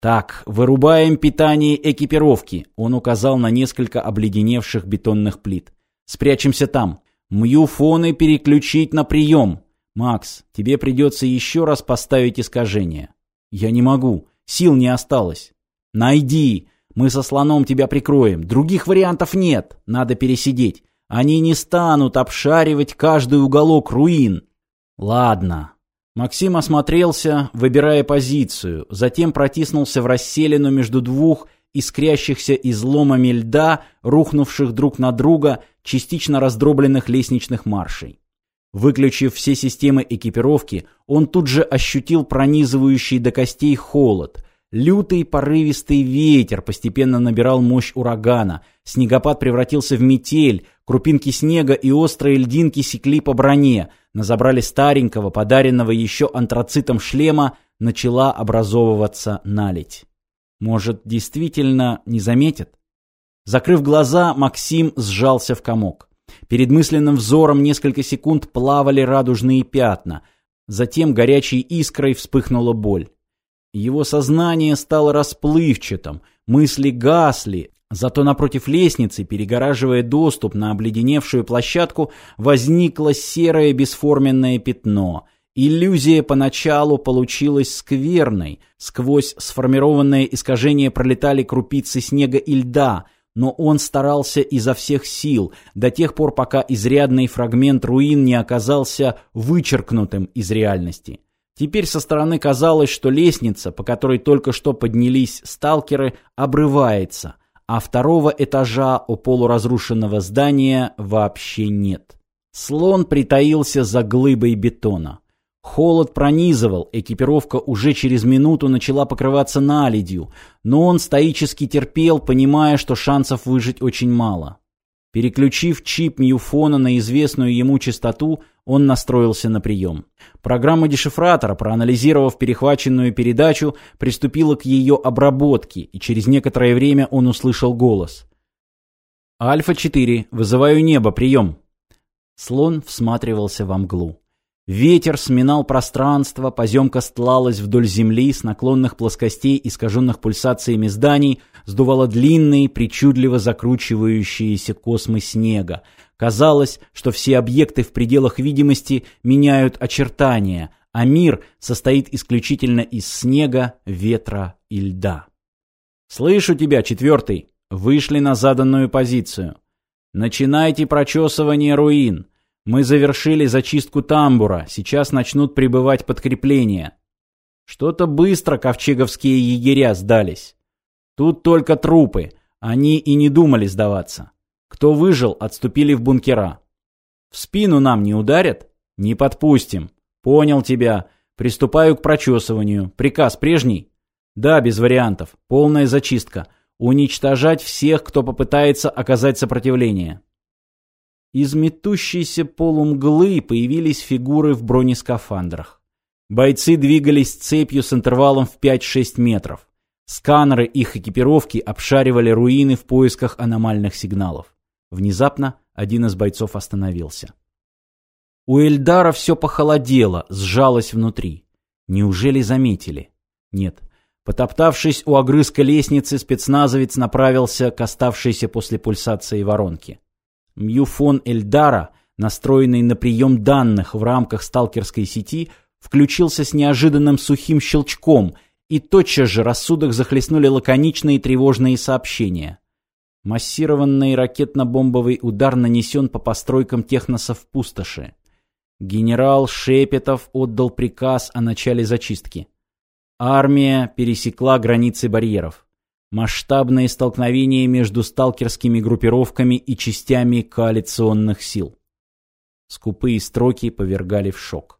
«Так, вырубаем питание экипировки», — он указал на несколько обледеневших бетонных плит. «Спрячемся там. Мьюфоны переключить на прием. Макс, тебе придется еще раз поставить искажение». «Я не могу. Сил не осталось». «Найди. Мы со слоном тебя прикроем. Других вариантов нет. Надо пересидеть. Они не станут обшаривать каждый уголок руин». «Ладно, Максим осмотрелся, выбирая позицию, затем протиснулся в расселину между двух искрящихся изломами льда, рухнувших друг на друга, частично раздробленных лестничных маршей. Выключив все системы экипировки, он тут же ощутил пронизывающий до костей холод. Лютый порывистый ветер постепенно набирал мощь урагана. Снегопад превратился в метель, крупинки снега и острые льдинки секли по броне. На забрале старенького, подаренного еще антрацитом шлема, начала образовываться наледь. Может, действительно не заметит? Закрыв глаза, Максим сжался в комок. Перед мысленным взором несколько секунд плавали радужные пятна. Затем горячей искрой вспыхнула боль. Его сознание стало расплывчатым, мысли гасли, зато напротив лестницы, перегораживая доступ на обледеневшую площадку, возникло серое бесформенное пятно. Иллюзия поначалу получилась скверной, сквозь сформированное искажение пролетали крупицы снега и льда, но он старался изо всех сил, до тех пор, пока изрядный фрагмент руин не оказался вычеркнутым из реальности. Теперь со стороны казалось, что лестница, по которой только что поднялись сталкеры, обрывается, а второго этажа у полуразрушенного здания вообще нет. Слон притаился за глыбой бетона. Холод пронизывал, экипировка уже через минуту начала покрываться наледью, но он стоически терпел, понимая, что шансов выжить очень мало. Переключив чип Мьюфона на известную ему частоту, он настроился на прием. Программа дешифратора, проанализировав перехваченную передачу, приступила к ее обработке, и через некоторое время он услышал голос. «Альфа-4, вызываю небо, прием!» Слон всматривался во мглу. Ветер сминал пространство, поземка стлалась вдоль земли с наклонных плоскостей, искаженных пульсациями зданий, сдувала длинные, причудливо закручивающиеся космы снега. Казалось, что все объекты в пределах видимости меняют очертания, а мир состоит исключительно из снега, ветра и льда. «Слышу тебя, четвертый!» Вышли на заданную позицию. «Начинайте прочесывание руин!» Мы завершили зачистку тамбура, сейчас начнут прибывать подкрепления. Что-то быстро ковчеговские егеря сдались. Тут только трупы, они и не думали сдаваться. Кто выжил, отступили в бункера. В спину нам не ударят? Не подпустим. Понял тебя. Приступаю к прочесыванию. Приказ прежний? Да, без вариантов. Полная зачистка. Уничтожать всех, кто попытается оказать сопротивление. Из метущейся полумглы появились фигуры в бронескафандрах. Бойцы двигались цепью с интервалом в 5-6 метров. Сканеры их экипировки обшаривали руины в поисках аномальных сигналов. Внезапно один из бойцов остановился. У Эльдара все похолодело, сжалось внутри. Неужели заметили? Нет. Потоптавшись у огрызка лестницы, спецназовец направился к оставшейся после пульсации воронке. Мьюфон Эльдара, настроенный на прием данных в рамках сталкерской сети, включился с неожиданным сухим щелчком, и тотчас же рассудок захлестнули лаконичные тревожные сообщения. Массированный ракетно-бомбовый удар нанесен по постройкам техноса в пустоши. Генерал Шепетов отдал приказ о начале зачистки. Армия пересекла границы барьеров. Масштабные столкновения между сталкерскими группировками и частями коалиционных сил. Скупые строки повергали в шок.